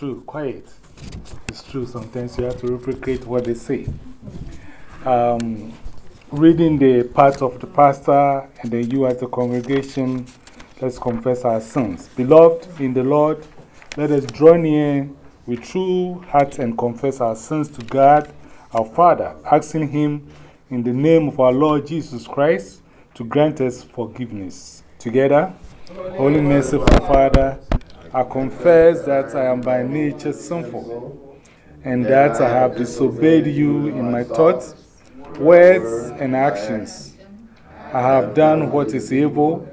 True, quiet. It's true. Sometimes you have to replicate what they say. Um, reading the part of the pastor and then you as the congregation, let's confess our sins. Beloved in the Lord, let us draw near with true hearts and confess our sins to God, our Father, asking Him in the name of our Lord Jesus Christ to grant us forgiveness. Together, Holy merciful Father, I confess that I am by nature sinful and that I have disobeyed you in my thoughts, words, and actions. I have done what is evil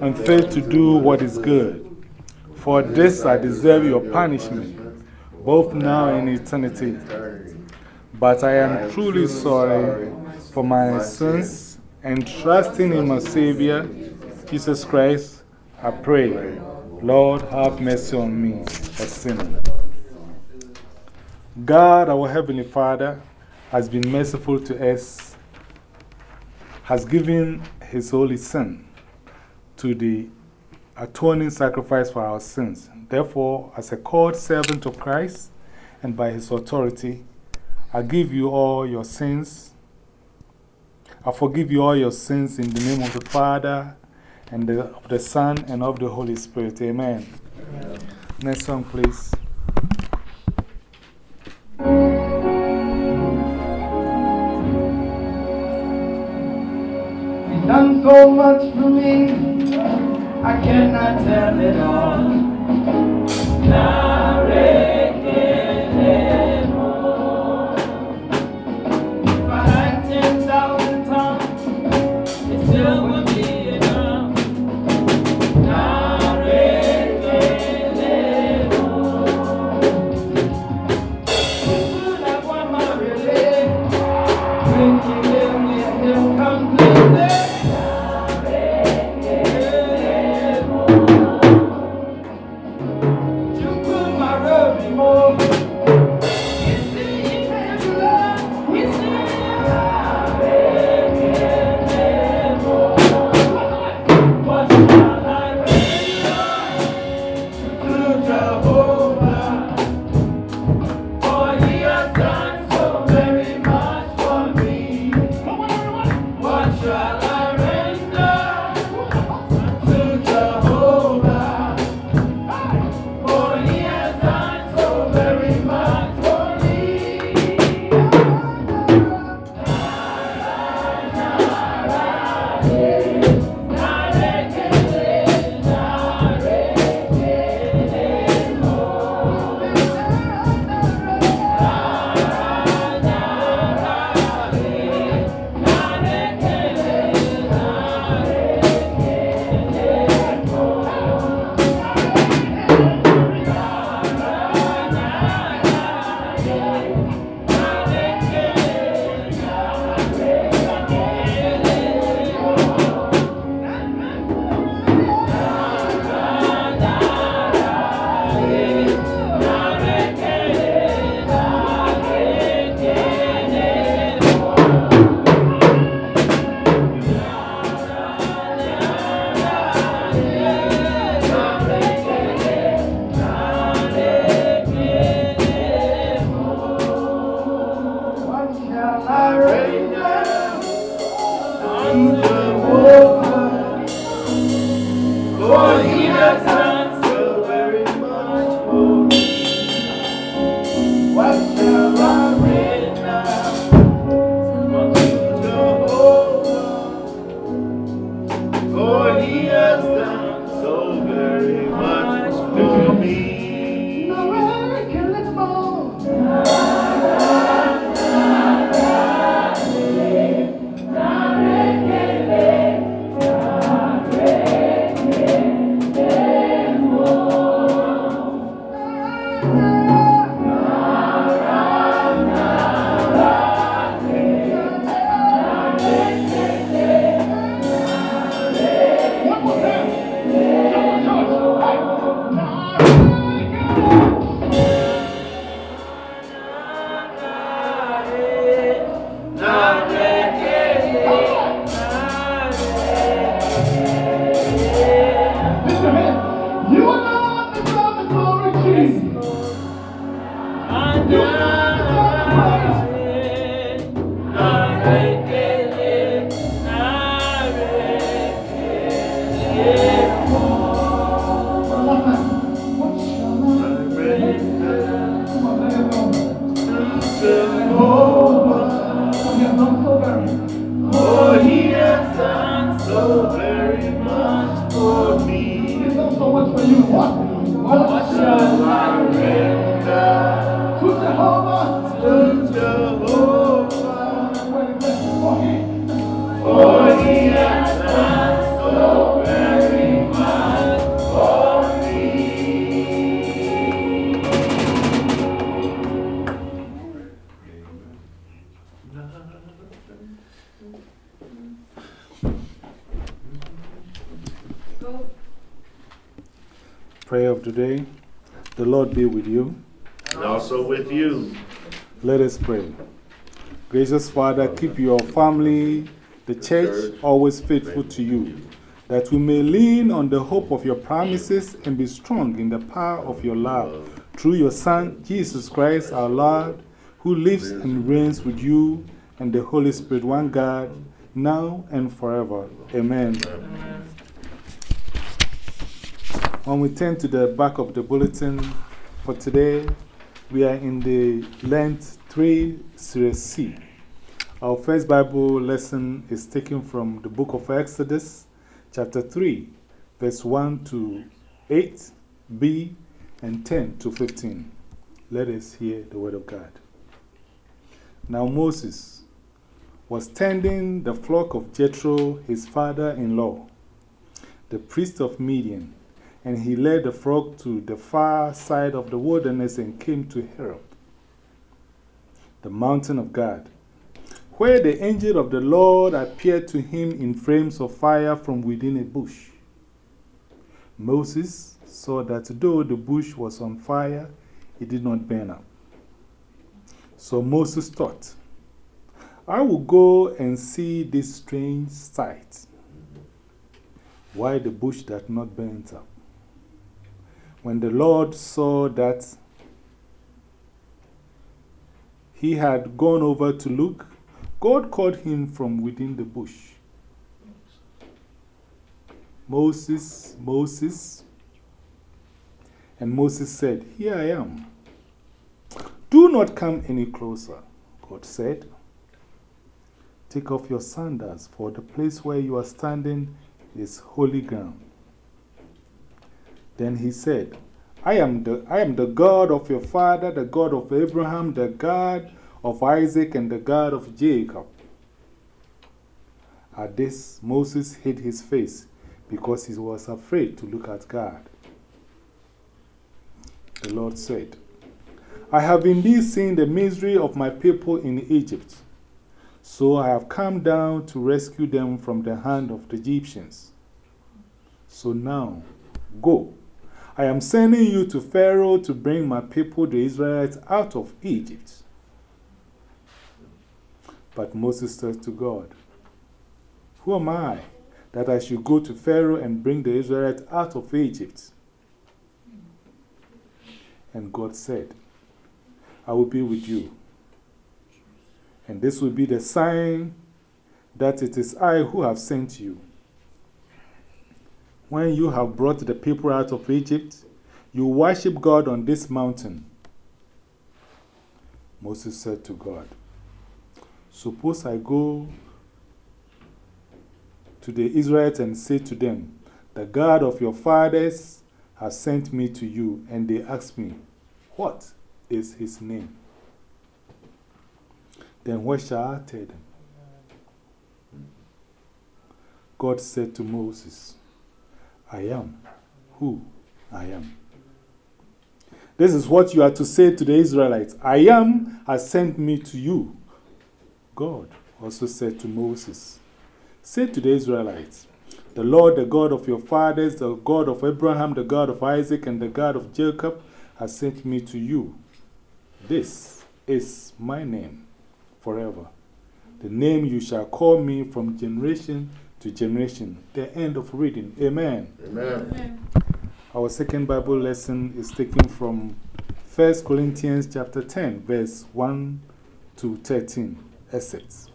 and failed to do what is good. For this I deserve your punishment, both now and eternity. But I am truly sorry for my sins and trusting in my Savior, Jesus Christ, I pray. Lord, have mercy on me, a sinner. God, our Heavenly Father, has been merciful to us, has given His Holy Son to the atoning sacrifice for our sins. Therefore, as a called servant of Christ and by His authority, I give you all your sins. I forgive you all your sins in the name of the Father and the, of the Son, and of the Holy Spirit. Amen. Amen. Next song, please. He's done so much for me, I cannot tell it all. Prayer Gracious Father, keep your family, the church, always faithful to you, that we may lean on the hope of your promises and be strong in the power of your love. Through your Son, Jesus Christ, our Lord, who lives and reigns with you and the Holy Spirit, one God, now and forever. Amen. When we turn to the back of the bulletin for today, we are in the Lent 3 Series C. Our first Bible lesson is taken from the book of Exodus, chapter 3, verse 1 to 8, B, and 10 to 15. Let us hear the word of God. Now Moses was tending the flock of Jethro, his father in law, the priest of Midian, and he led the flock to the far side of the wilderness and came to Horeb, the mountain of God, where the angel of the Lord appeared to him in flames of fire from within a bush. Moses saw that though the bush was on fire, it did not burn up. So Moses thought, I will go and see this strange sight. Why the bush that not burnt up? When the Lord saw that he had gone over to look, God called him from within the bush. Moses, Moses. And Moses said, Here I am. Do not come any closer, God said. Take off your sandals, for the place where you are standing is holy ground. Then he said, I am, the, I am the God of your father, the God of Abraham, the God of Isaac, and the God of Jacob. At this, Moses hid his face because he was afraid to look at God. The Lord said, I have indeed seen the misery of my people in Egypt, so I have come down to rescue them from the hand of the Egyptians. So now, go. I am sending you to Pharaoh to bring my people, the Israelites, out of Egypt. But Moses said to God, Who am I that I should go to Pharaoh and bring the Israelites out of Egypt? And God said, I will be with you. And this will be the sign that it is I who have sent you. When you have brought the people out of Egypt, you worship God on this mountain. Moses said to God, Suppose I go to the Israelites and say to them, The God of your fathers has sent me to you. And they ask me, What is his name? Then what shall I tell them? God said to Moses, I am who I am. This is what you are to say to the Israelites I am has sent me to you. God also said to Moses, Say to the Israelites, The Lord, the God of your fathers, the God of Abraham, the God of Isaac, and the God of Jacob, has sent me to you. This is my name forever. The name you shall call me from generation to generation. The end of reading. Amen. Amen. Our second Bible lesson is taken from 1 Corinthians chapter 10, verse 1 to 13, excerpts.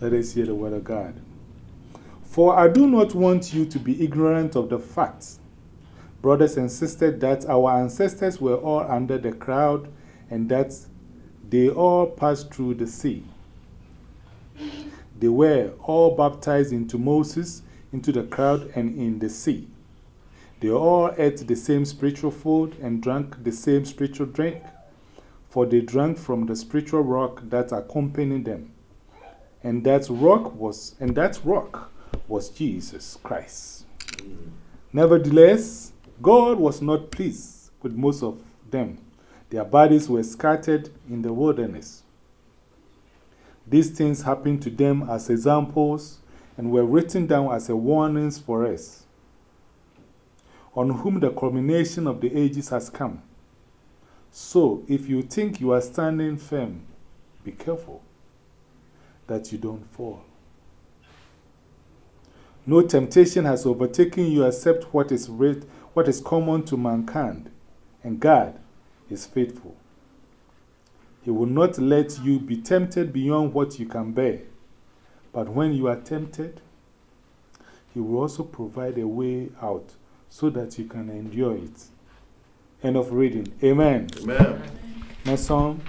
Let us hear the word of God. For I do not want you to be ignorant of the facts, brothers and sisters, that our ancestors were all under the crowd and that they all passed through the sea. They were all baptized into Moses, into the crowd, and in the sea. They all ate the same spiritual food and drank the same spiritual drink, for they drank from the spiritual rock that accompanied them. And that rock was, and that rock was Jesus Christ. Nevertheless, God was not pleased with most of them. Their bodies were scattered in the wilderness. These things happened to them as examples and were written down as a warnings for us, on whom the culmination of the ages has come. So, if you think you are standing firm, be careful that you don't fall. No temptation has overtaken you except what is, what is common to mankind, and God is faithful. He will not let you be tempted beyond what you can bear. But when you are tempted, He will also provide a way out so that you can endure it. End of reading. Amen. Amen. My song.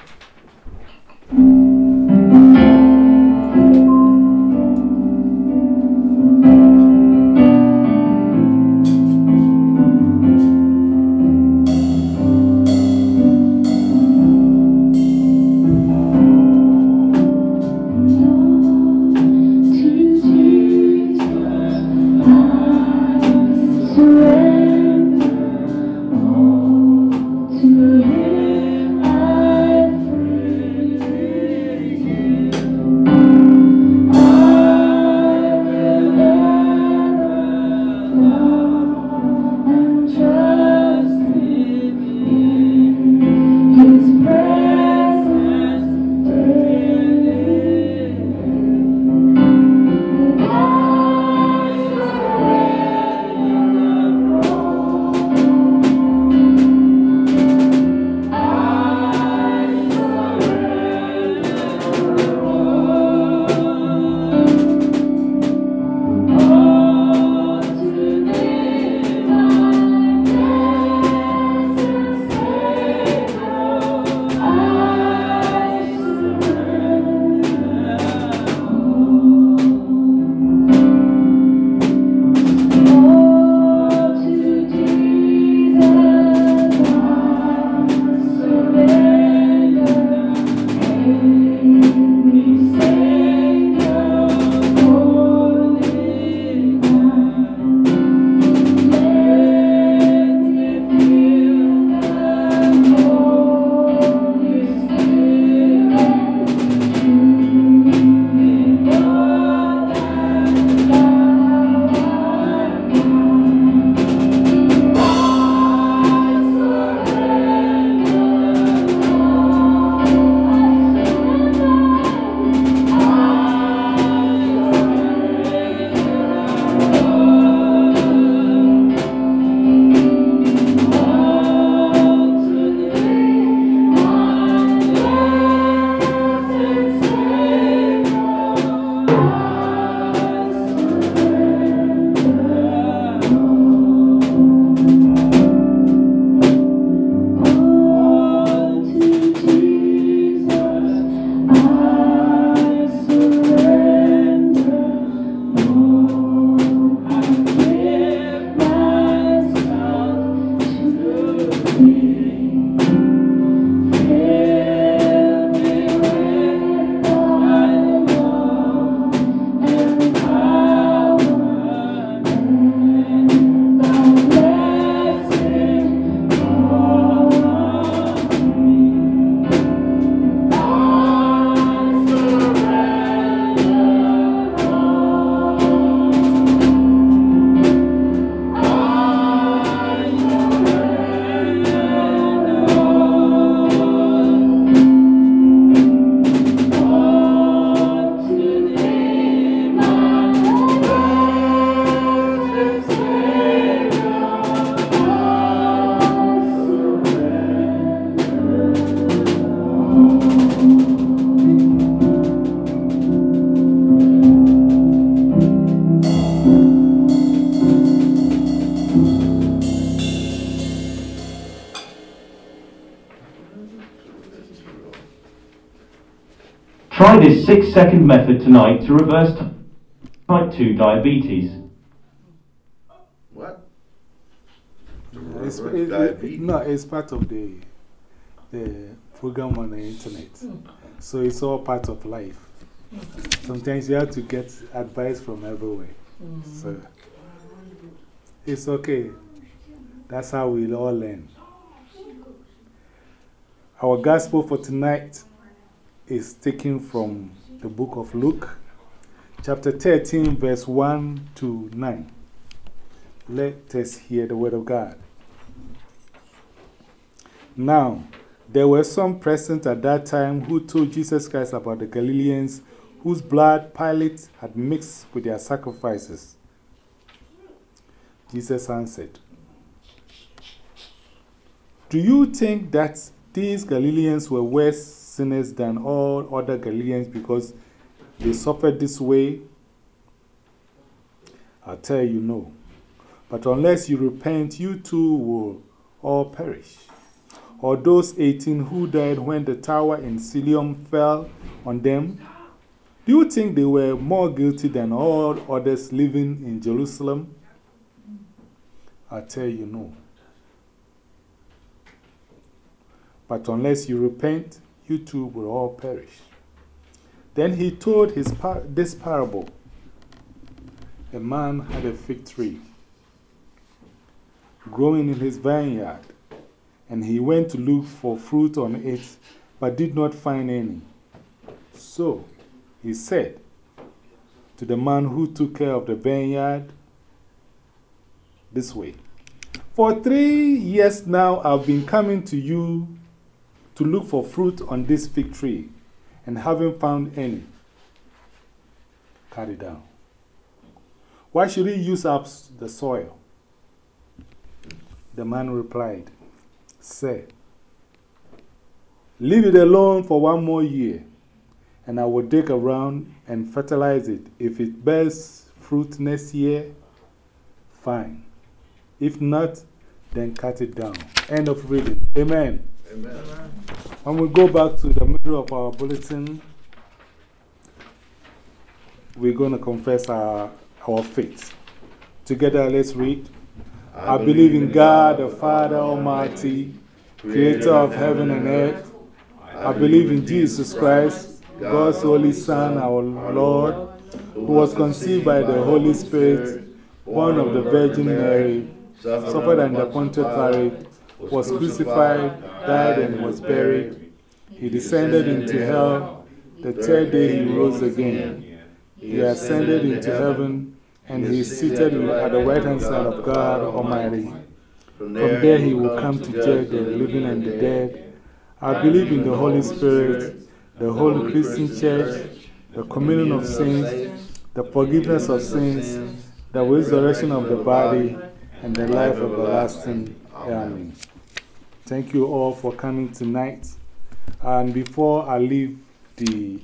Second method tonight to reverse type 2 diabetes. What? It's, Reverse it- it- diabetes. no, it's part of the, the program on the internet. So it's all part of life. Sometimes you have to get advice from everywhere. So it's okay. That's how we all learn. Our gospel for tonight is taken from the book of Luke, chapter 13, verse 1 to 9. Let us hear the word of God. Now, there were some present at that time who told Jesus Christ about the Galileans whose blood Pilate had mixed with their sacrifices. Jesus answered, Do you think that these Galileans were worse sinners than all other Galileans because they suffered this way? I tell you, no. But unless you repent, you too will all perish. Or those 18 who died when the tower in Siloam fell on them, do you think they were more guilty than all others living in Jerusalem? I tell you, no. But unless you repent, you too will all perish. Then he told his par this parable A man had a fig tree growing in his vineyard, and he went to look for fruit on it, but did not find any. So he said to the man who took care of the vineyard, This way. For three years now, I've been coming to you to look for fruit on this fig tree, and haven't found any. Cut it down. Why should he use up the soil? The man replied, Sir, leave it alone for one more year, and I will dig around and fertilize it. If it bears fruit next year, fine. If not, then cut it down. End of reading. Amen. Amen. When we go back to the middle of our bulletin, we're going to confess our, our faith. Together, let's read. I believe in God, the Father Almighty, creator of heaven and earth. I believe in Jesus Christ, God's only Son, our Lord, who was conceived by the Holy Spirit, born of the Virgin Mary, suffered under Pontius Pilate, was crucified, died, and was buried. He descended into hell. The third day he rose again. He ascended into heaven, and he is seated at the right hand side of God Almighty. From there he will come to judge the living and the dead. I believe in the Holy Spirit, the Holy Christian Church, the communion of saints, the forgiveness of sins, the resurrection of the body, and the life everlasting. Amen. Thank you all for coming tonight. And before I leave the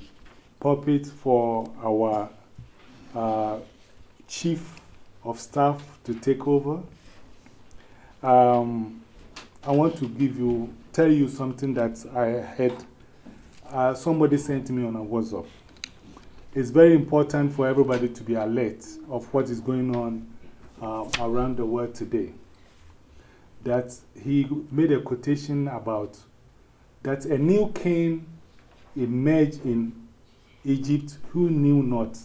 pulpit for our uh, chief of staff to take over, um, I want to give you, tell you something that I had uh, somebody sent me on a WhatsApp. It's very important for everybody to be alert of what is going on uh, around the world today. That he made a quotation about that a new king emerged in Egypt who knew not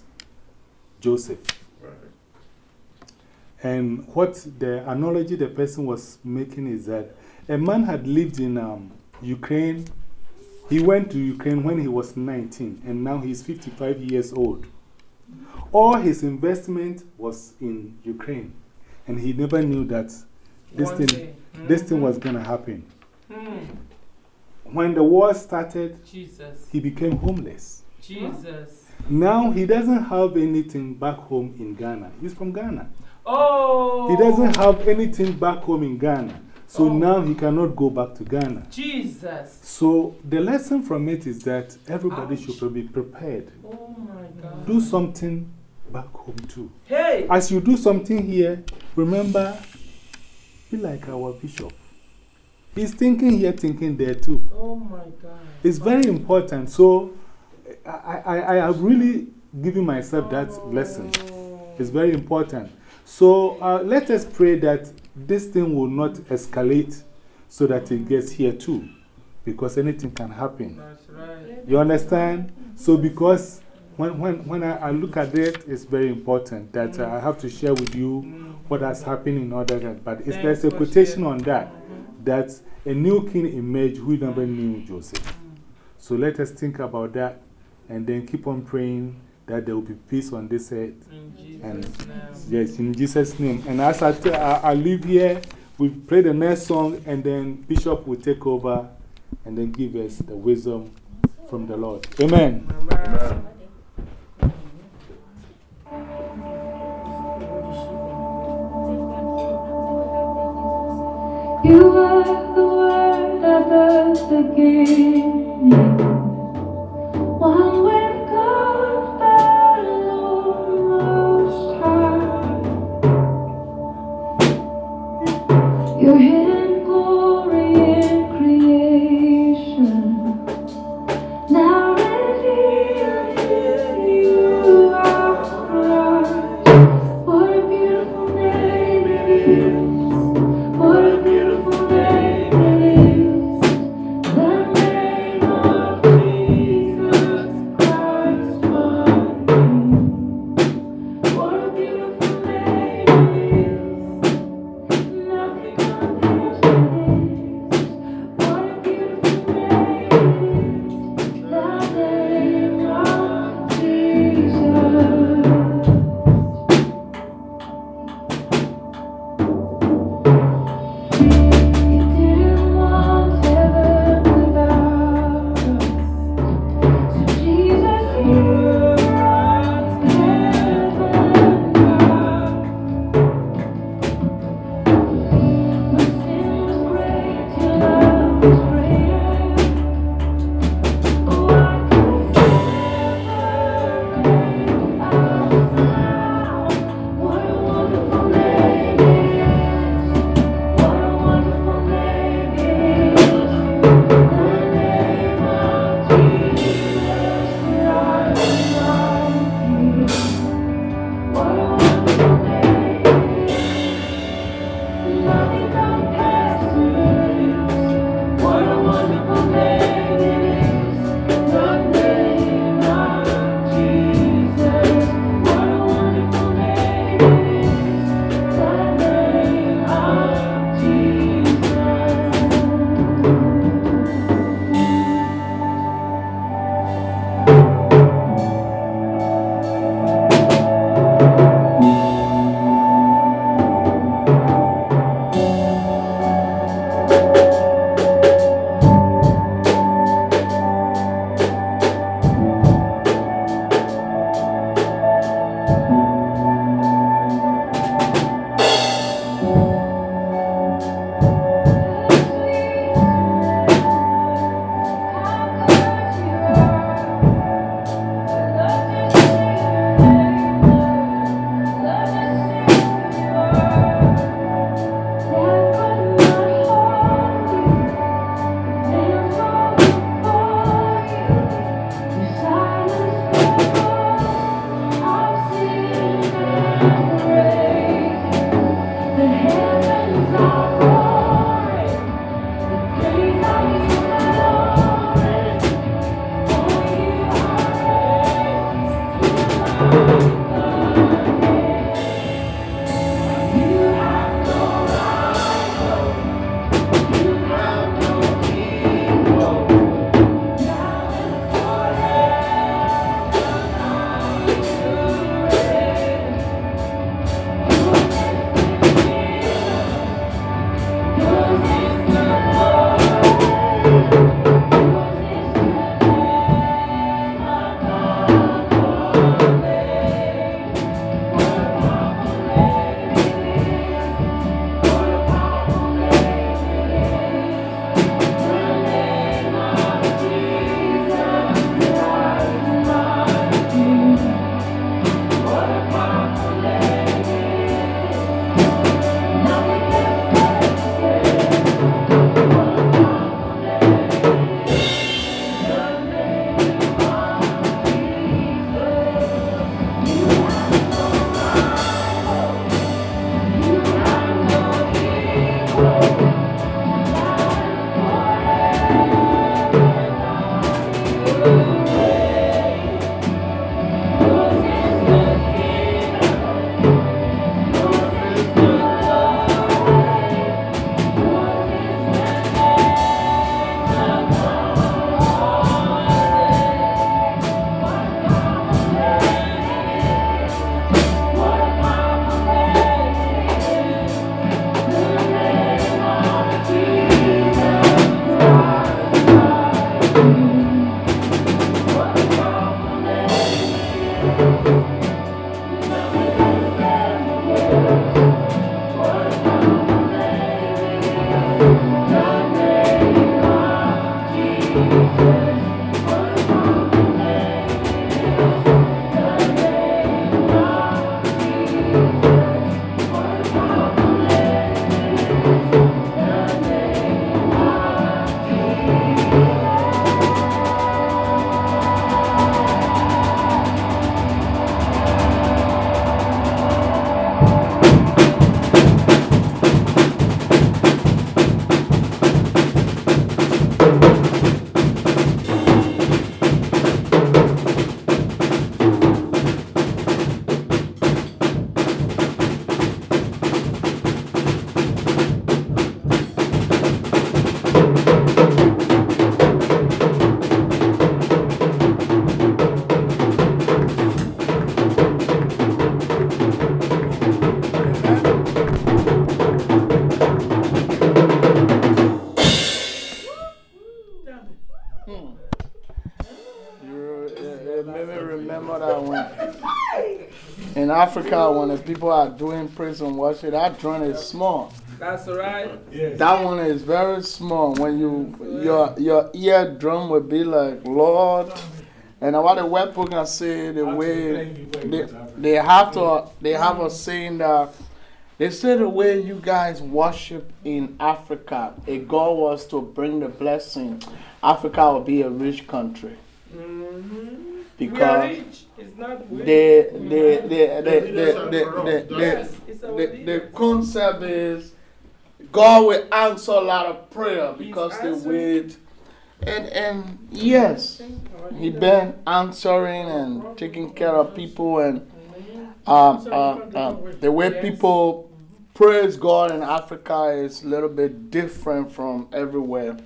Joseph. Right. And what the analogy the person was making is that a man had lived in um, Ukraine. He went to Ukraine when he was 19, and now he's 55 years old. All his investment was in Ukraine, and he never knew that this, One thing, day. this thing was going to happen. Hmm. When the war started, Jesus. he became homeless. Jesus. Now he doesn't have anything back home in Ghana. He's from Ghana. Oh. He doesn't have anything back home in Ghana. So Oh. now he cannot go back to Ghana. Jesus. So the lesson from it is that everybody Ouch. should be prepared. Oh my God. Do something back home too. Hey. As you do something here, remember, be like our bishop. He's thinking here, thinking there too. Oh my God. It's very important. So I, I, I have really given myself that lesson. It's very important. So uh, let us pray that this thing will not escalate so that it gets here too. Because anything can happen. That's right. You understand? So, because when, when, when I, I look at it, it's very important that uh, I have to share with you what has happened in order that. But it's, there's a Thanks quotation on that that a new king emerged who never knew Joseph. So, let us think about that and then keep on praying that there will be peace on this earth. In Jesus' And name. yes, in Jesus' name. And as I I leave here, we play the next song, and then Bishop will take over and then give us the wisdom from the Lord. Amen. Amen. You were the word at the beginning. One with Africa, when the people are doing prison and worship, that drum is small. That's right. Yes. That one is very small. When you your your ear drum will be like Lord, and what the web program say the way they, they have to they have a saying that they say the way you guys worship in Africa, a goal was to bring the blessing, Africa will be a rich country Mm-hmm. We are because rich. It's not we. the the the the the the, the, Yes, it's our the, the leaders. concept is God will answer a lot of prayer because they wait. And and yes, he leaders. been answering and taking care of people and um, uh, uh, the way people praise God in Africa is a little bit different from everywhere.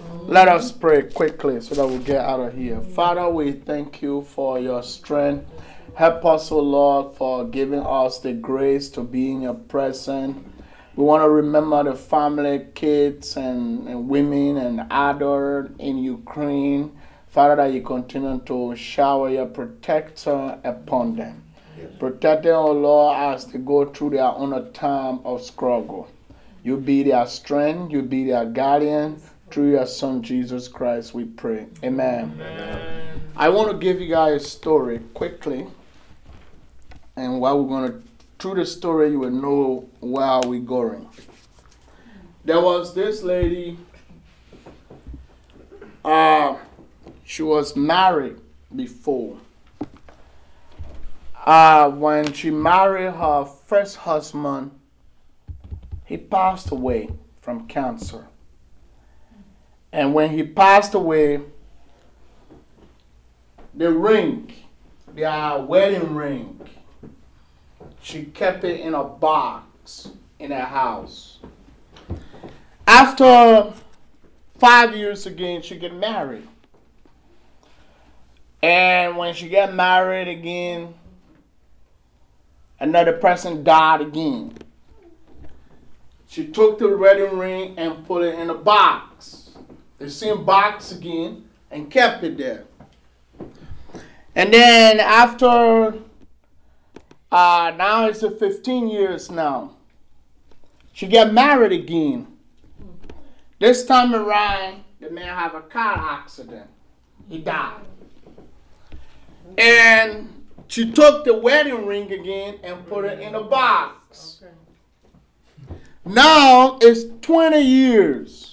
Let us pray quickly so that we'll get out of here. Father, we thank you for your strength. Help us, O Lord, for giving us the grace to be in your presence. We want to remember the family, kids, and, and women and adults in Ukraine. Father, that you continue to shower your protection upon them. Protect them, O Lord, as they go through their own time of struggle. You be their strength, you be their guardian. Through your Son Jesus Christ, we pray. Amen. I want to give you guys a story quickly. And while we're going to, through the story, you will know where we're going. There was this lady, uh, she was married before. Uh, when she married her first husband, he passed away from cancer. And when he passed away, the ring, their wedding ring, she kept it in a box in her house. After five years again, she get married. And when she got married again, another person died again. She took the wedding ring and put it in a box. The same box again and kept it there. And then after uh, now it's a 15 years now. She got married again. This time around, the man have a car accident. He died. And she took the wedding ring again and put it in a box. Now it's 20 years.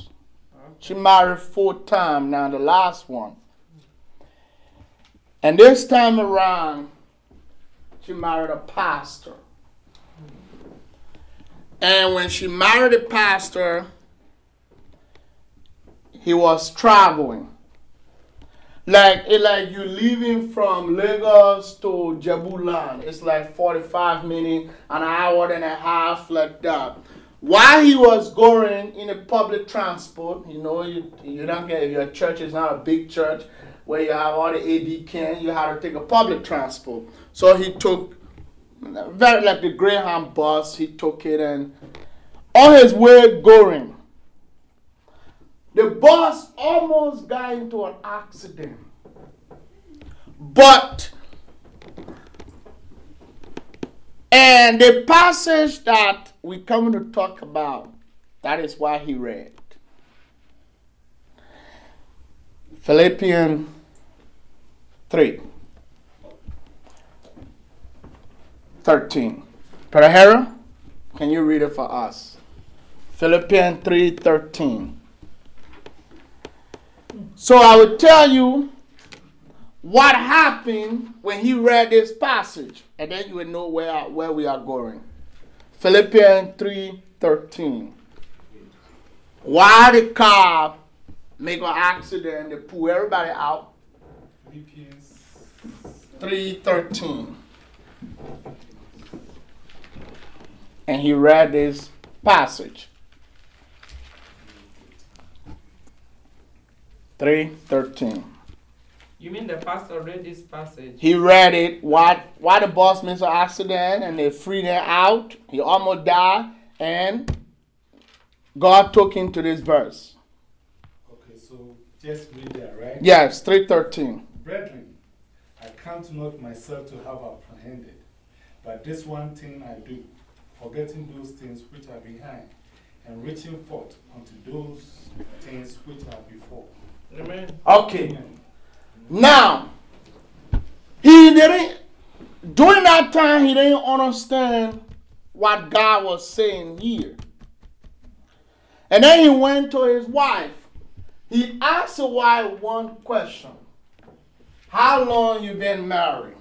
She married four times now, the last one. And this time around, she married a pastor. And when she married a pastor, he was traveling. Like it like you leaving from Lagos to Jabulan. It's like 45 minutes, an hour and a half like that. While he was going in a public transport, you know, you, you don't get if your church is not a big church where you have all the AD can, you had to take a public transport. So he took very like the Greyhound bus, he took it and on his way going, the bus almost got into an accident. But and the passage that we come to talk about, that is why he read. Philippians 3 13. Brother can you read it for us? Philippians 3 13. So I will tell you what happened when he read this passage, and then you will know where, where we are going. Philippians 3 13. Why the car make an accident, they pull everybody out. Philippians 313. And he read this passage. 313. You mean the pastor read this passage? He read it why why the boss missed an accident and they freed him out. He almost died and God took him to this verse. Okay, so just read that, right? Yes, 313. Brethren, I count not myself to have apprehended. But this one thing I do, forgetting those things which are behind, and reaching forth unto those things which are before. Amen. Okay. Amen. Now, he didn't, during that time, he didn't understand what God was saying here. And then he went to his wife. He asked the wife one question How long you been married?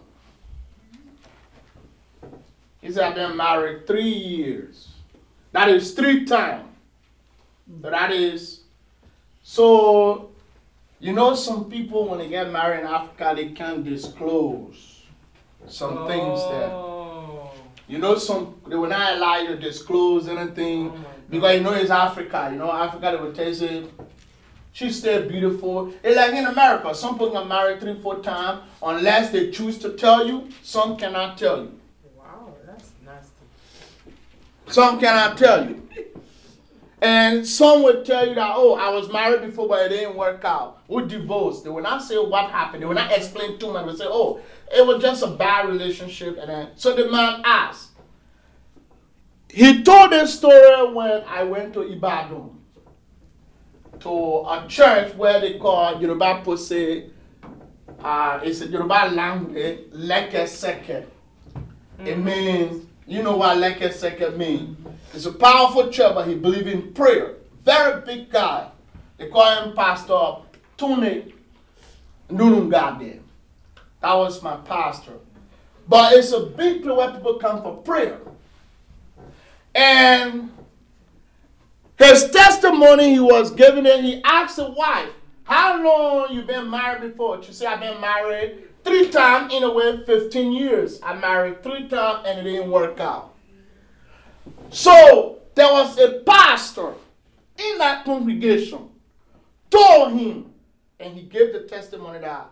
He said, I've been married three years. That is three times. That is, so you know, some people, when they get married in Africa, they can't disclose some things that. Oh. You know, some they will not allow you to disclose anything Oh because you know it's Africa. You know, Africa they will tell you, she's still beautiful. It's like in America, some people get married three, four times unless they choose to tell you. Some cannot tell you. Wow, that's nasty. Some cannot tell you. And some will tell you that, oh, I was married before, but it didn't work out. We divorced. They will not say what happened. They will not explain too much. They will say, oh, it was just a bad relationship. And then, so the man asked. He told this story when I went to Ibadan to a church where they call Yoruba Pose. Uh, it's a Yoruba language, Leke Seke. It means, you know what Leke Seke means. It's a powerful church, but he believes in prayer. Very big guy. They call him Pastor Tune Nunungade. That was my pastor. But it's a big place where people come for prayer. And his testimony he was giving it, he asked the wife, How long you been married before? She said, I've been married three times, in a way, 15 years. I married three times and it didn't work out. So there was a pastor in that congregation told him, and he gave the testimony that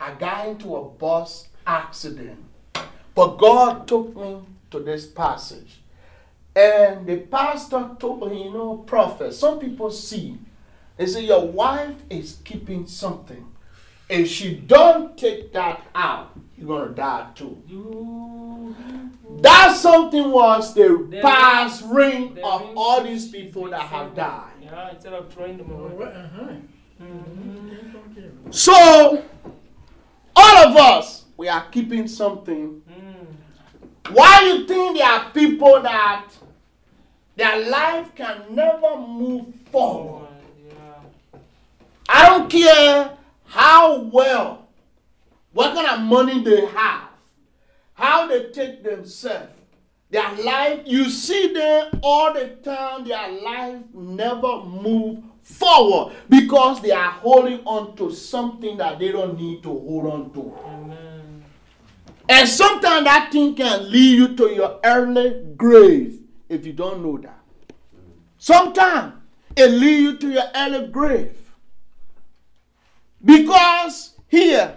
I got into a bus accident, but God took me to this passage. And the pastor told him, you know, prophet, some people see, they say your wife is keeping something. If she don't take that out, you're gonna die too. You. That something was the The past ring- ring of ring all these people that have died. Yeah, instead of throwing them away. So, all of us, we are keeping something. Mm. Why you think there are people that their life can never move forward? Oh, yeah. I don't care how well, what kind of money they have, how they take themselves, their life, you see them all the time, their life never move forward because they are holding on to something that they don't need to hold on to. Amen. And sometimes that thing can lead you to your early grave if you don't know that. Sometimes it leads you to your early grave. Because here,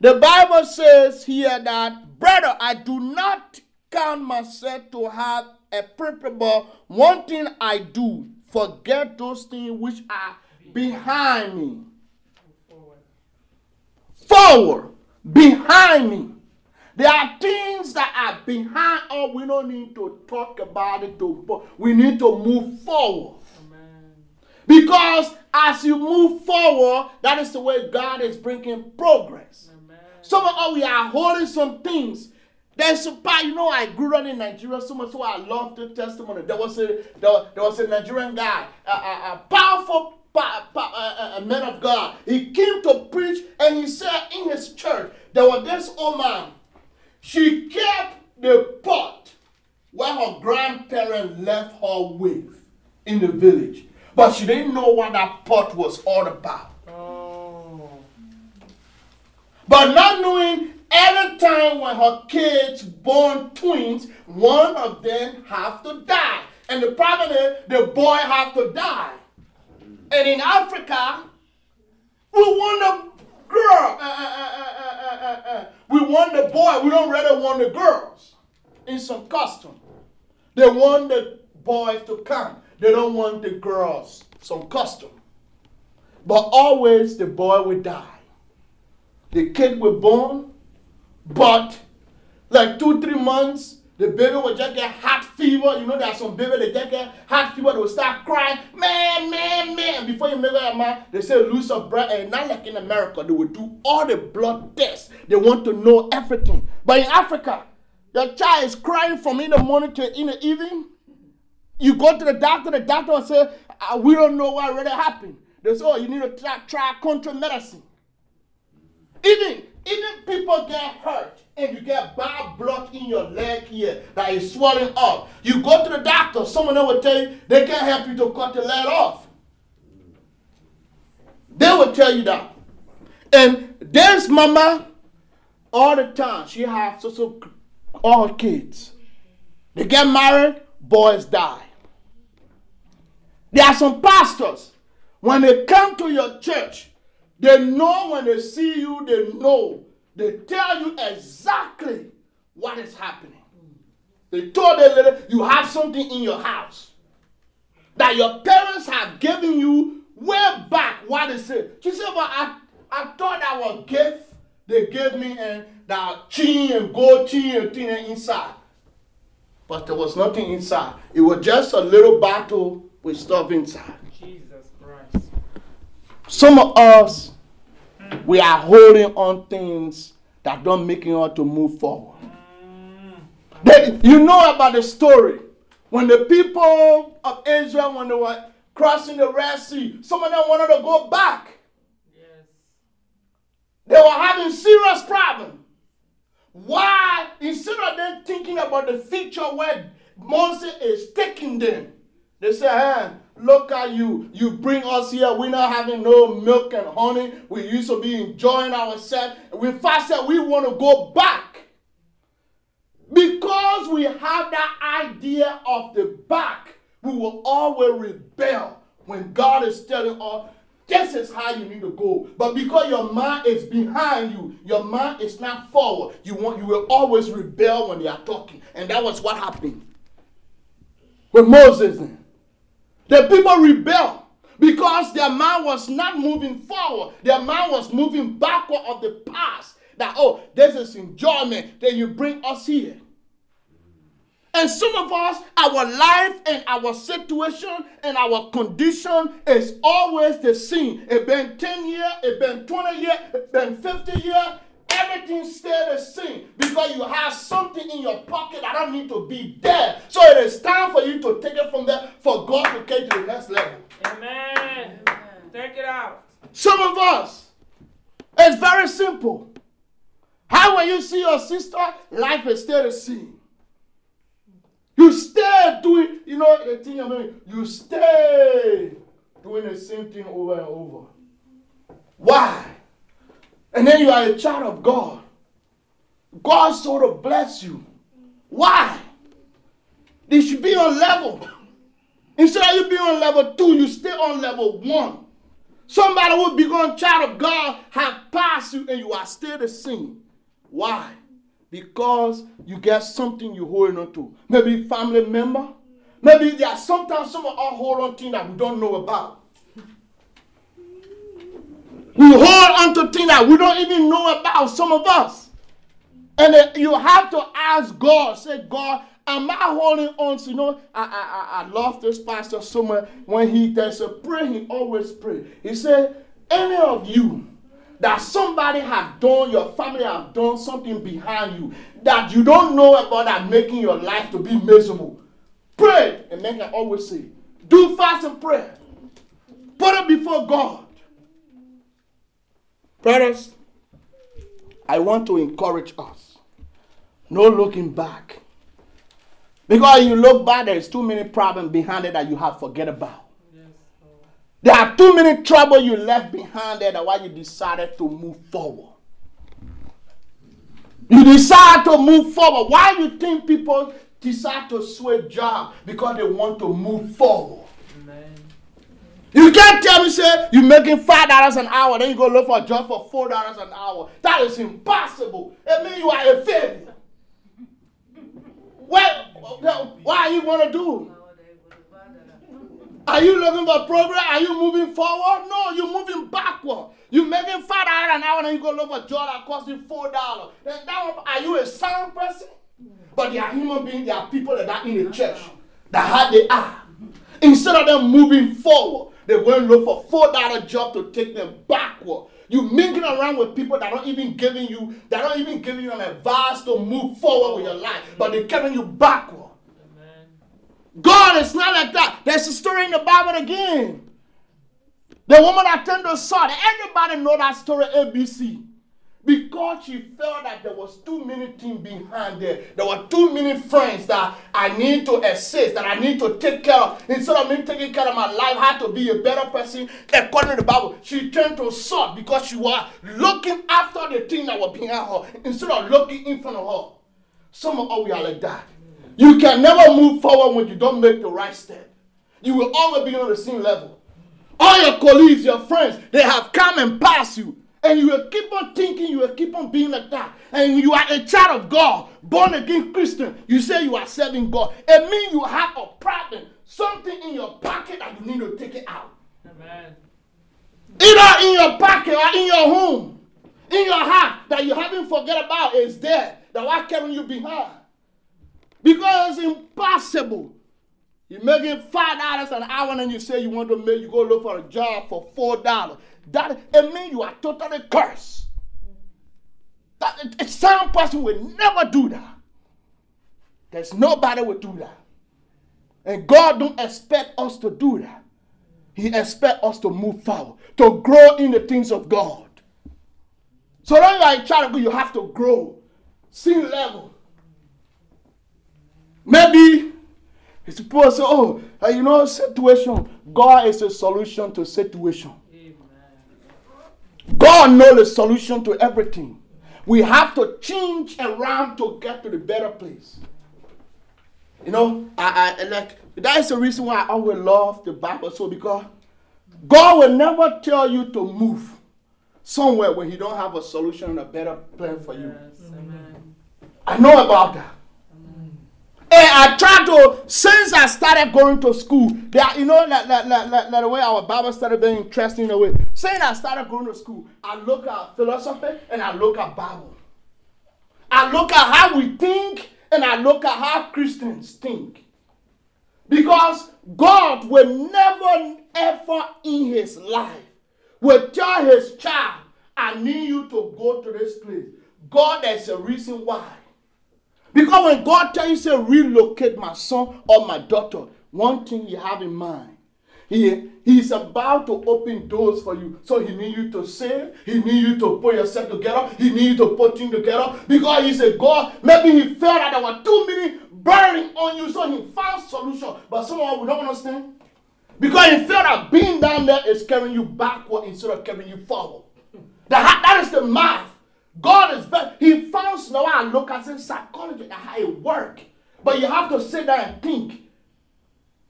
the Bible says here that, brother, I do not count myself to have a preferable. One thing I do, forget those things which are behind me Forward. behind me. There are things that are behind us. We don't need to talk about it. To, we need to move forward. Because as you move forward, that is the way God is bringing progress. Amen. Some of us, we are holding some things. There's a part, you know, I grew up in Nigeria so much, so I love the testimony. There was a there, there was a Nigerian guy, a, a, a powerful pa, pa, a, a man of God. He came to preach, and he said in his church there was this old man. She kept the pot where her grandparents left her with in the village, but she didn't know what that pot was all about. Oh. But not knowing every time when her kids born twins, one of them have to die. And the problem is the boy have to die. And in Africa, we want the girl. Uh, uh, uh, uh, uh, uh, uh. We want the boy. We don't rather want the girls. In some custom. They want the boys to come. They don't want the girls. Some custom. But always the boy will die. The kid will born, but like two, three months, the baby will just get hot fever. You know, there are some baby they just get hot fever. They will start crying, man, man, man. Before you make up your mind, they say lose some blood. And not like in America, they will do all the blood tests. They want to know everything. But in Africa, your child is crying from in the morning to in the evening. You go to the doctor, the doctor will say, "Uh, we don't know what really happened. They say, oh, you need to try, try control medicine. Even even people get hurt and you get bad blood in your leg here that is swelling up. You go to the doctor, someone will tell you they can't help you to cut the leg off. They will tell you that. And there's mama, all the time, she has so so all kids. They get married, boys die. There are some pastors, when they come to your church, they know when they see you, they know. They tell you exactly what is happening. They told the lady, you have something in your house that your parents have given you way back. What they say? She said, but I, I thought that was gift they gave me and that chin and gold chin and thing inside. But there was nothing inside. It was just a little bottle with stuff inside. Jesus Christ. Some of us, mm. we are holding on things that don't make us to move forward. Mm. They- you know about the story when the people of Israel, when they were crossing the Red Sea, some of them wanted to go back. Yes. They were having serious problem. Why? Instead of them thinking about the future where Moses is taking them, they say, hey, look at you. You bring us here. We're not having no milk and honey. We used to be enjoying ourselves. We fasted. We want to go back. Because we have that idea of the back, we will always rebel when God is telling us this is how you need to go. But because your mind is behind you, your mind is not forward. You want you will always rebel when they are talking. And that was what happened with Moses. The people rebel because their mind was not moving forward. Their mind was moving backward of the past. That, oh, this is enjoyment. that you bring us here. And some of us, our life and our situation and our condition is always the same. It been 10 years, it been 20 years, it been 50 years. Everything stay the same because you have something in your pocket that don't need to be there. So it is time for you to take it from there for God to take you to the next level. Amen. Take it out. Some of us, it's very simple. How when you see your sister, life is still the same. You stay doing, you know, the thing I mean, you stay doing the same thing over and over. Why? And then you are a child of God. God sort of bless you. Why? They should be on level. Instead of you being on level two, you stay on level one. Somebody who become child of God have passed you and you are still the same. Why? Because you get something you holding on to. Maybe family member. Maybe there are sometimes some of us hold on things that we don't know about. We hold on to things that we don't even know about, some of us. And then you have to ask God, say, God, am I holding on to, you know, I, I, I, I love this pastor so much. When he does a prayer, he always pray. He said, any of you that somebody have done, your family have done something behind you that you don't know about that making your life to be miserable. Pray. And man can always say, do fast and pray. Put it before God. Brothers, I want to encourage us. No looking back. Because you look back, there's too many problems behind it that you have forget about. There are too many trouble you left behind there that why you decided to move forward. You decide to move forward. Why you think people decide to switch job? Because they want to move forward. You can't tell me, say, you're making five dollars an hour, then you go look for a job for four dollars an hour. That is impossible. It means you are a failure. What, are you gonna do? Are you looking for progress? Are you moving forward? No, you're moving backward. You're making five dollars an hour and you go look for a job that costs you four dollars. Then that one, are you a sound person? But they are human beings, they are people that are in the church. That how they are. Instead of them moving forward, they and look for four dollar job to take them backward. You mingling around with people that aren't even giving you, that aren't even giving you an advice to move forward with your life, but they're carrying you backward. Amen. God is not like that. There's a story in the Bible again. The woman that turned to salt. Everybody know that story ABC. Because she felt that there was too many things behind there. There were too many friends that I need to assist, that I need to take care of. Instead of me taking care of my life, I had to be a better person according to the Bible. She turned to salt because she was looking after the thing that was behind her instead of looking in front of her. Some of us we are like that. You can never move forward when you don't make the right step. You will always be on the same level. All your colleagues, your friends, they have come and passed you. And you will keep on thinking, you will keep on being like that. And you are a child of God, born again Christian. You say you are serving God. It means you have a problem, something in your pocket that you need to take it out. Amen. Either in your pocket or in your home, in your heart that you haven't forget about is there. That what carrying you behind. Because it's impossible. You're making five dollars an hour and you say you want to make you go look for a job for four dollars. That it means you are totally cursed. That a sound person will never do that. There's nobody will do that. And God don't expect us to do that. He expects us to move forward, to grow in the things of God. So when you are a child you have to grow. See level. Maybe it's people say, oh, uh, you know, situation. God is a solution to situation. God knows the solution to everything. We have to change around to get to the better place. You know, I, I like that is the reason why I always love the Bible so because God will never tell you to move somewhere where He don't have a solution and a better plan for you. Yes. Amen. I know about that. I try to, since I started going to school, that you know, like, like, like, like the way our Bible started being interesting in a way. Since I started going to school, I look at philosophy and I look at Bible. I look at how we think and I look at how Christians think. Because God will never ever in his life will tell his child, I need you to go to this place. God, there's a reason why. Because when God tells you, say, relocate my son or my daughter, one thing you have in mind. He, he's about to open doors for you. So he need you to save. He need you to put yourself together. He need you to put things together. Because he's a God. Maybe he felt that there were too many burning on you. So he found solution. But somehow we don't understand. Because he felt that being down there is carrying you backward instead of carrying you forward. That, that is the math. God is better. He found now I look at it psychology how it work. But you have to sit there and think.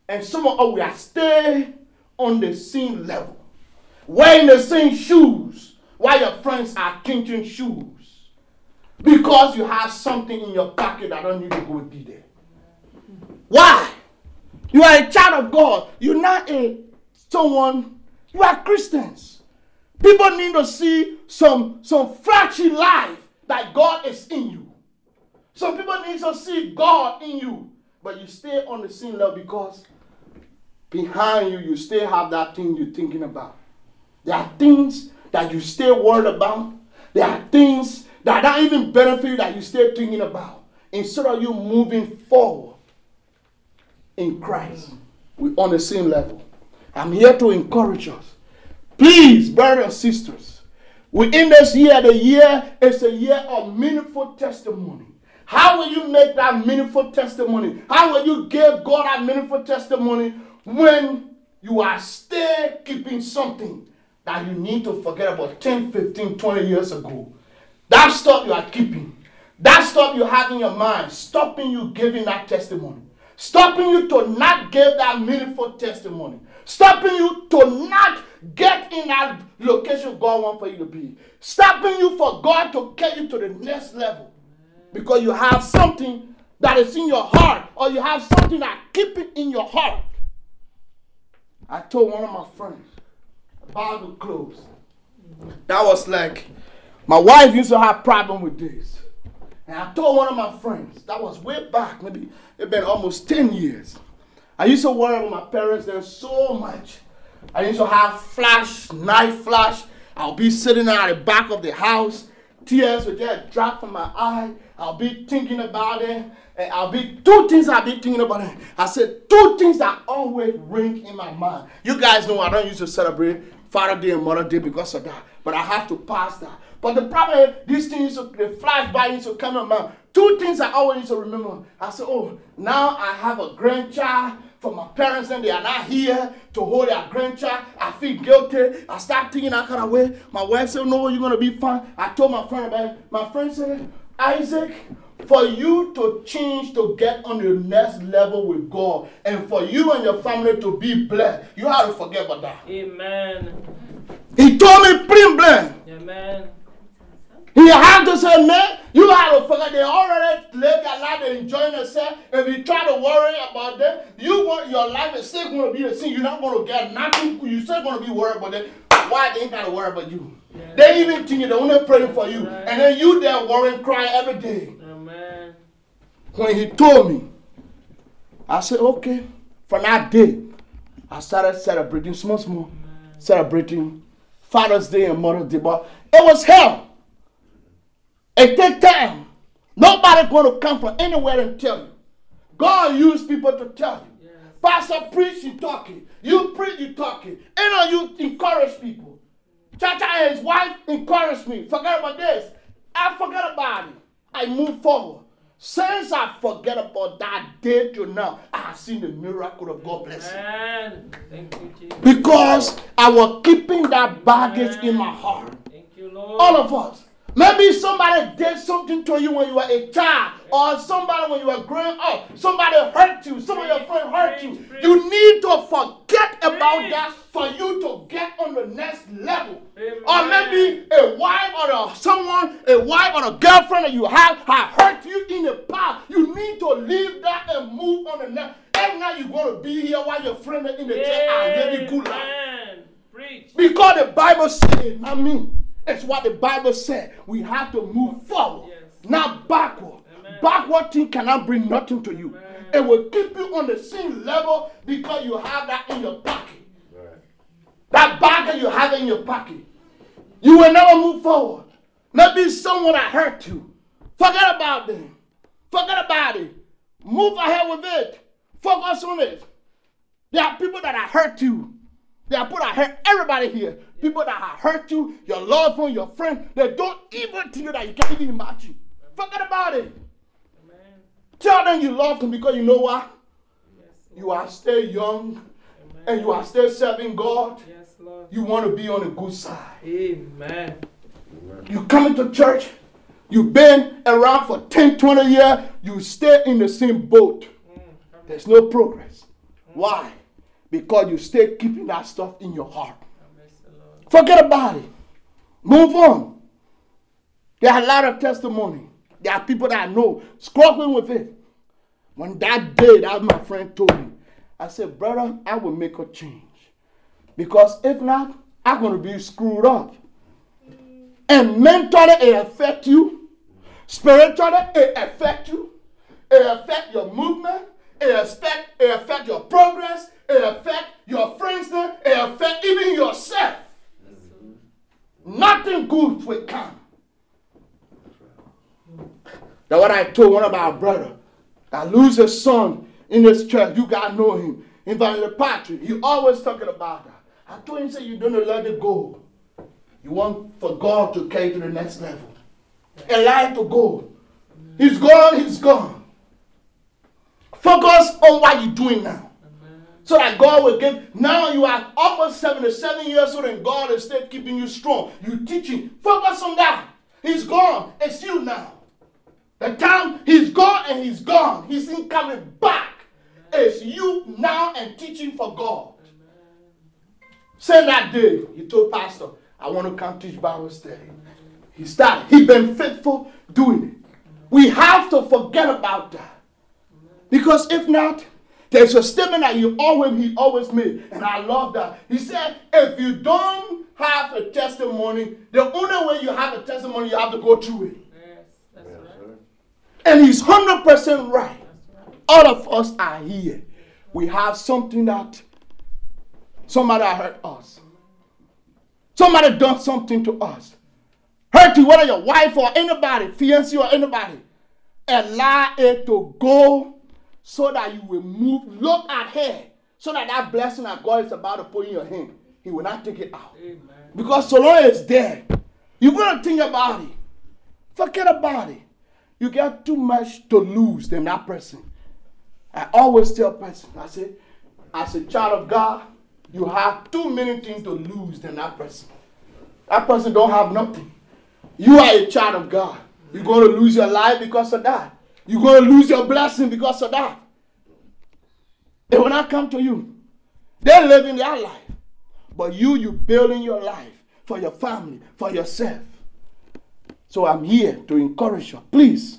And some of us we are stay on the same level. Wearing the same shoes while your friends are changing shoes. Because you have something in your pocket that don't need to go be there. Why? You are a child of God. You're not a someone. You are Christians. People need to see some some flashy life that God is in you. Some people need to see God in you, but you stay on the same level because behind you you still have that thing you're thinking about. There are things that you still worried about. There are things that don't even benefit you that you still thinking about. Instead of you moving forward in Christ, we're on the same level. I'm here to encourage us. Please, brothers sisters, within this year, the year is a year of meaningful testimony. How will you make that meaningful testimony? How will you give God that meaningful testimony when you are still keeping something that you need to forget about 10, 15, 20 years ago? That stuff you are keeping, that stuff you have in your mind, stopping you giving that testimony, stopping you to not give that meaningful testimony, stopping you to not get in that location God wants for you to be, stopping you for God to get you to the next level because you have something that is in your heart or you have something that keep it in your heart. I told one of my friends, about the clothes. That was like, my wife used to have problem with this. And I told one of my friends, that was way back, maybe it's been almost 10 years. I used to worry about my parents there so much. I used to have flash, night flash. I'll be sitting at the back of the house. Tears would just drop from my eye. I'll be thinking about it. And I'll be two things I'll be thinking about it. I said two things that always ring in my mind. You guys know I don't used to celebrate Father Day and Mother Day because of that. But I have to pass that. But the problem these things, the flashback used to come in my mind. Two things I always used to remember. I said, oh, now I have a grandchild for my parents and they are not here to hold their grandchild. I feel guilty. I start thinking that kind of way. My wife said, no, you're going to be fine. I told my friend about it. My friend said, Isaac, for you to change to get on the next level with God and for you and your family to be blessed, you have to forget about that. Amen. He told me, plain blank. Amen. He had to say, man, you have to forget they already live their life, they enjoying themselves. If you try to worry about them, you want your life is still going to be the same. You're not going to get nothing. You're still going to be worried about them. Why they ain't got to worry about you? They even think they're only praying for you. And then you there worrying, crying every day. Amen. When he told me, I said, okay. From that day, I started celebrating small, small, celebrating Father's Day and Mother's Day. But it was hell. It take time. Nobody going to come from anywhere and tell you. God used people to tell you. Pastor preach, you talking. You preach, you talking. You uh, know, you encourage people. Chacha and his wife encouraged me. Forget about this. I forget about it. I move forward. Since I forget about that day to now, I have seen the miracle of God bless you. Thank you, Jesus. Because I was keeping that baggage in my heart. Thank you, Lord. All of us. Maybe somebody did something to you when you were a child, or somebody when you were growing up. Somebody hurt you, some of your friends hurt you. You need to forget about that for you to get on the next level. Or maybe a wife or a, someone, a wife or a girlfriend that you have, have hurt you in the past. You need to leave that and move on the next. And now you're going to be here while your friend is in the chair are living good life. Amen. Preach. Because the Bible said, not me. It's what the Bible said. We have to move forward, Yes. not backward. Amen. Backward thing cannot bring nothing to you. It will keep you on the same level because you have that in your pocket. That bag that you have in your pocket. You will never move forward. Maybe someone that hurt you. Forget about them. Forget about it. Move ahead with it. Focus on it. There are people that have hurt you. There are people that hurt everybody here. People that have hurt you, your loved one, your friend. They don't even think that you can't even imagine. Forget about it. Amen. Tell them you love them because you know what? Yes, You are still young Amen. and you are still serving God. Yes, You want to be on the good side. Amen. You come into church, you've been around for 10, 20 years, you stay in the same boat. Mm, There's no progress. Why? Because you stay keeping that stuff in your heart. Forget about it. Move on. There are a lot of testimony. There are people that I know struggling with it. When that day that my friend told me, I said, brother, I will make a change. Because if not, I'm going to be screwed up. And mentally, it affect you. Spiritually, it affect you. It affect your movement. It affect, it affect your progress. It affect your friends. It affect even yourself. Nothing good will come. That's what I told one of our brother. I lose his son in this church. You guys know him. Evangelist Patrick. He always talking about that. I told him, say you don't let it go. You want for God to carry to the next level. It to go. He's gone, he's gone. Focus on what you're doing now. So that God will give. Now you are almost 77 years old and God is still keeping you strong. You teaching. Focus on that. He's gone. It's you now. The time he's gone and he's gone. He's in coming back. It's you now and teaching for God. Say that day, he told Pastor, I want to come teach Bible study. He started. He been faithful doing it. We have to forget about that. Because if not, There's a statement that you always he always made, and I love that. He said, if you don't have a testimony, the only way you have a testimony, you have to go through it. Yes, that's right. And he's 100% right. All of us are here. We have something that somebody hurt us. Somebody done something to us. Hurt you, whether your wife or anybody, fiancé or anybody. Allow it to go so that you will move. Look at her so that that blessing that God is about to put in your hand, He will not take it out. Amen. Because so long it's there, you're gonna think about it. Forget about it. You got too much to lose than that person. I always tell person, I say, as a child of God, you have too many things to lose than that person. That person don't have nothing. You are a child of God. You're going to lose your life because of that. You're going to lose your blessing because of that. It will not come to you. They're living their life. But you, you building your life for your family, for yourself. So I'm here to encourage you. Please,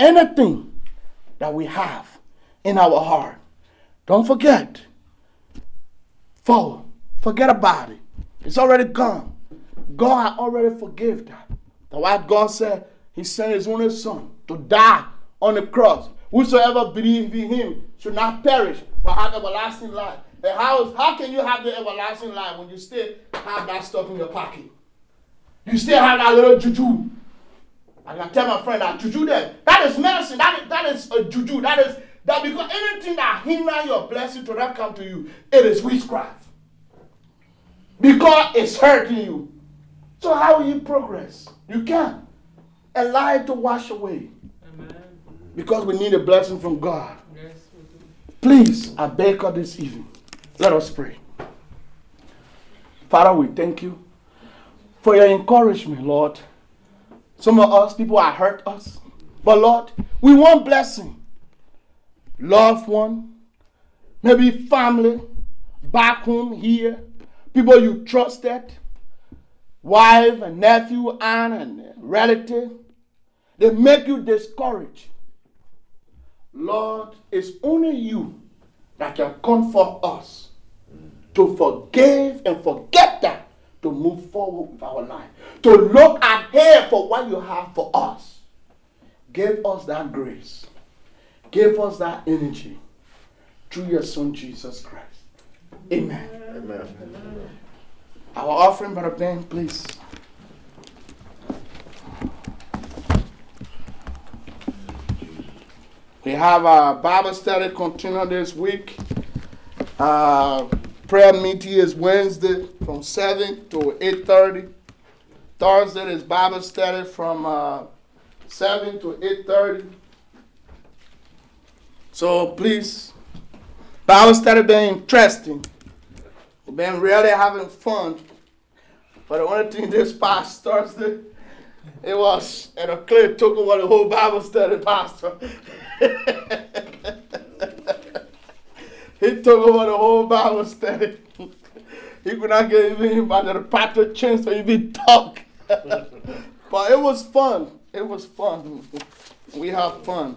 anything that we have in our heart, don't forget. Forward. Forget about it. It's already gone. God already forgave that. The why God said He sent His only Son to die on the cross. Whosoever believe in Him should not perish, but have everlasting life. And how, how can you have the everlasting life when you still have that stuff in your pocket? You still have that little juju. I can tell my friend that juju there, that is medicine. That is, that is a juju. That is that because anything that hinder your blessing to not come to you, it is witchcraft. Because it's hurting you. So how will you progress? You can't. Allow to wash away. Because we need a blessing from God. Yes, we do. Please, I beg of this evening, let us pray. Father, we thank you for your encouragement, Lord. Some of us, people are hurt us. But Lord, we want blessing. Loved one, maybe family, back home here, people you trusted, wife and nephew, aunt and relative. They make you discouraged. Lord, it's only you that can comfort us to forgive and forget that, to move forward with our life, to look ahead for what you have for us. Give us that grace. Give us that energy through your Son Jesus Christ. Amen. Amen. Our offering, Brother Ben, please. We have a Bible study continuing this week. Uh, prayer meeting is Wednesday from 7 to 8.30. Thursday is Bible study from uh, 7 to 8.30. So please, Bible study been interesting. We've been really having fun. But the only thing this past Thursday, it was at a clear took over the whole Bible study, Pastor. he took over the whole Bible study. he could not get give anybody the proper chance to even talk. but it was fun. It was fun. We have fun.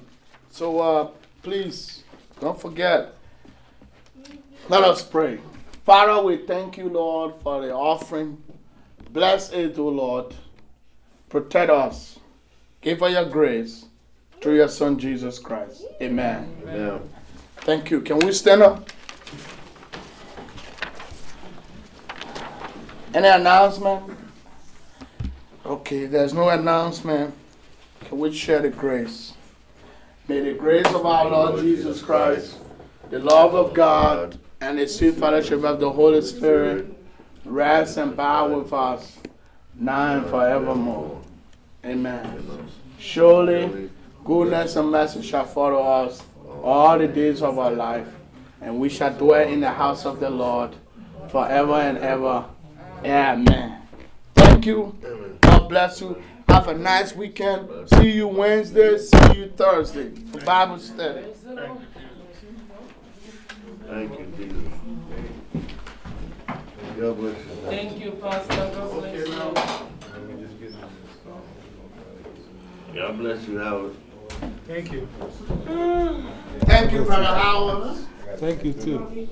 So uh, please don't forget. Let us pray. Father, we thank you, Lord, for the offering. Bless it, O Lord. Protect us. Give us your grace through your Son, Jesus Christ. Amen. Amen. Thank you. Can we stand up? Any announcement? Okay, there's no announcement. Can we share the grace? May the grace of our Lord Jesus Christ, the love of God, and the sweet fellowship of the Holy Spirit rest and abide with us now and forevermore. Amen. Surely, goodness and mercy shall follow us all the days of our life, and we shall dwell in the house of the Lord forever and ever. Amen. Thank you. God bless you. Have a nice weekend. See you Wednesday. See you Thursday for Bible study. Thank you, Jesus. God bless you. Thank you, Pastor. God bless you. God bless you, Howard. Thank you. Thank you, Brother Howard. Thank you, too.